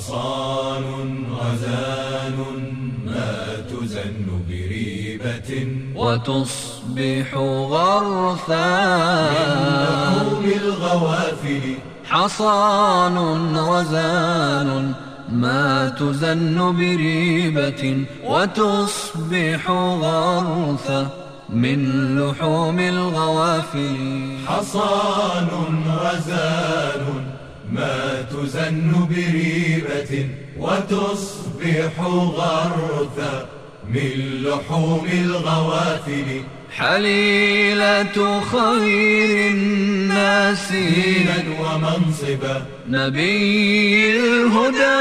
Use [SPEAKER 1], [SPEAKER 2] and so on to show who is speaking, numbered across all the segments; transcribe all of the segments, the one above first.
[SPEAKER 1] حصان غزال ما تزن بريبة.
[SPEAKER 2] وتصبح غرثا.
[SPEAKER 1] من الغوافل
[SPEAKER 2] حصان غزال ما تزن بريبة. وتصبح غرثا من لحوم الغوافل.
[SPEAKER 1] حصان تزن بريبة وتصبح غرثا من لحوم الغوافل.
[SPEAKER 2] حليلة خير الناس
[SPEAKER 1] دينا ومنصبا
[SPEAKER 2] نبي الهدى.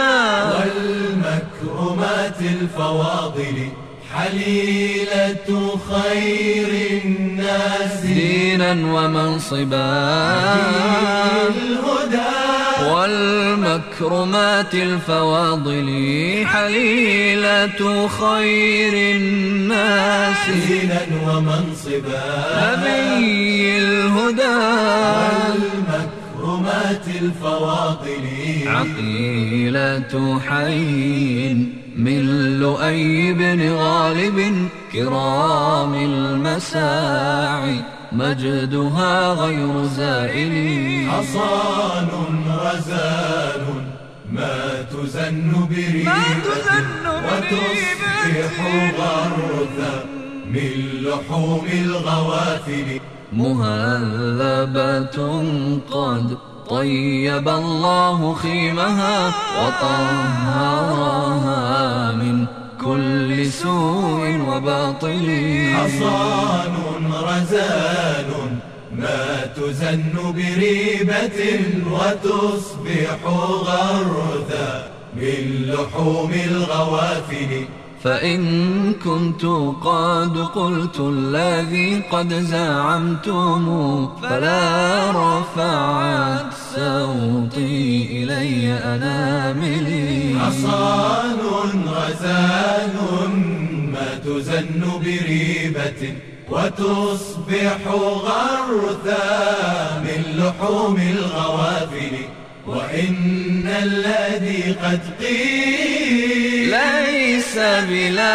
[SPEAKER 1] والمكرمات الفواضل. حليلة خير الناس.
[SPEAKER 2] دينا ومنصبا.
[SPEAKER 1] الهدى.
[SPEAKER 2] والمكرمات الفواضل حليلة خير الناس.
[SPEAKER 1] دينا ومنصبا.
[SPEAKER 2] نبي الهدى.
[SPEAKER 1] والمكرمات الفواضل.
[SPEAKER 2] عقيلة حي من لؤي بن غالب كرام المساعي مجدها غير زائل.
[SPEAKER 1] حصان غزال ما تزن بريبة وتصبح غرثا من لحوم الغوافل.
[SPEAKER 2] مهذبة قد طيب الله خيمها وطهرها من كل سوء وباطل.
[SPEAKER 1] حصان رزان ما تزن بريبة وتصبح غرثا من لحوم الغوافل.
[SPEAKER 2] فإن كنت قد قلت الذي قد زعمتم فلا رفعت صوتي إلي أناملي.
[SPEAKER 1] حصان تزن بريبة وتصبح غرثا من لحوم الغوافل وإن الذي قد قيل
[SPEAKER 2] ليس بلائط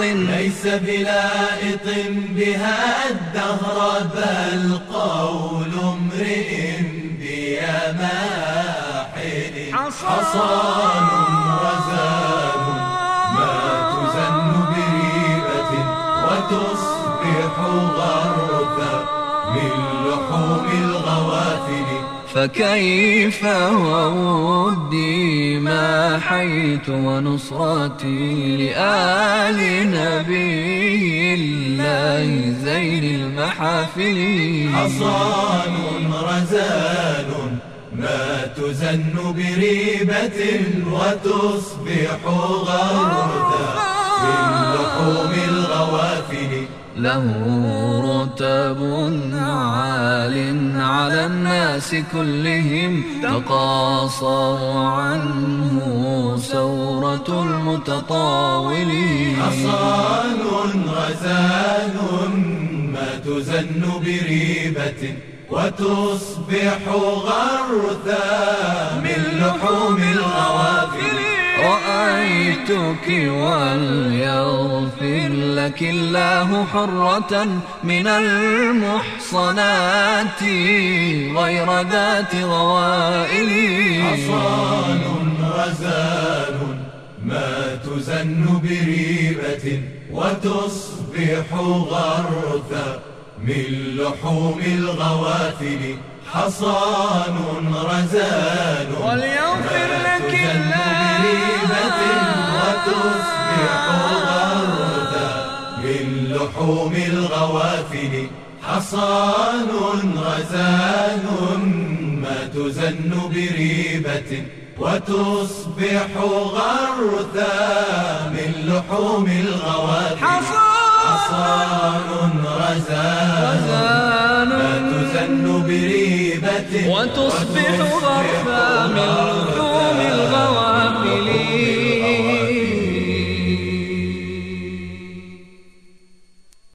[SPEAKER 1] ليس بلائط بها الدهر بل قول امرئ بيماحل حصان رزان وتصبح غرثا من لحوم الغوافل.
[SPEAKER 2] فكيف وودي ما حيت ونصرتي لآل نبي الله زين المحافل.
[SPEAKER 1] حصان رزان ما تزن بريبة وتصبح غرثا الغوافل
[SPEAKER 2] له رتب عال على الناس كلهم تقاصر عنه سورة المتطاولين.
[SPEAKER 1] حصان غزال ما تزن بريبة وتصبح غرثا من لحوم الغوافل.
[SPEAKER 2] رأيتك وليغفر لك الله حرة من المحصنات غير ذات غوائل.
[SPEAKER 1] حصان غزال ما تزن بريبة وتصبح غرثا من لحوم الغوافل. حصان رزان
[SPEAKER 2] وليغفر لك
[SPEAKER 1] لحوم الغوافل حصان غزال ما تزن بريبة وتصبح غرثا من لحوم الغوافل. حصان غزال ما تزن بريبة
[SPEAKER 2] وتصبح غرفا من لحوم